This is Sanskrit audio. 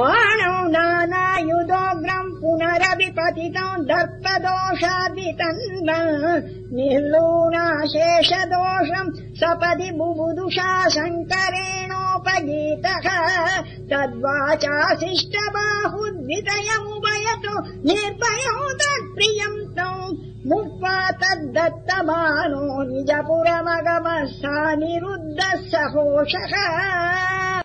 बाणौ नानायुधोग्रम् पुनरविपतितम् पतितम् निर्लूनाशेषदोषम् सपदि बुबुदुषा शङ्करेणोपगीतः तद्वाचाशिष्टबाहुद्वितयमुभयतो निर्भयो तत्प्रियम् तम् मुक्त्वा तद्दत्तमानो निजपुरमगमः सा निरुद्धः सहोषः।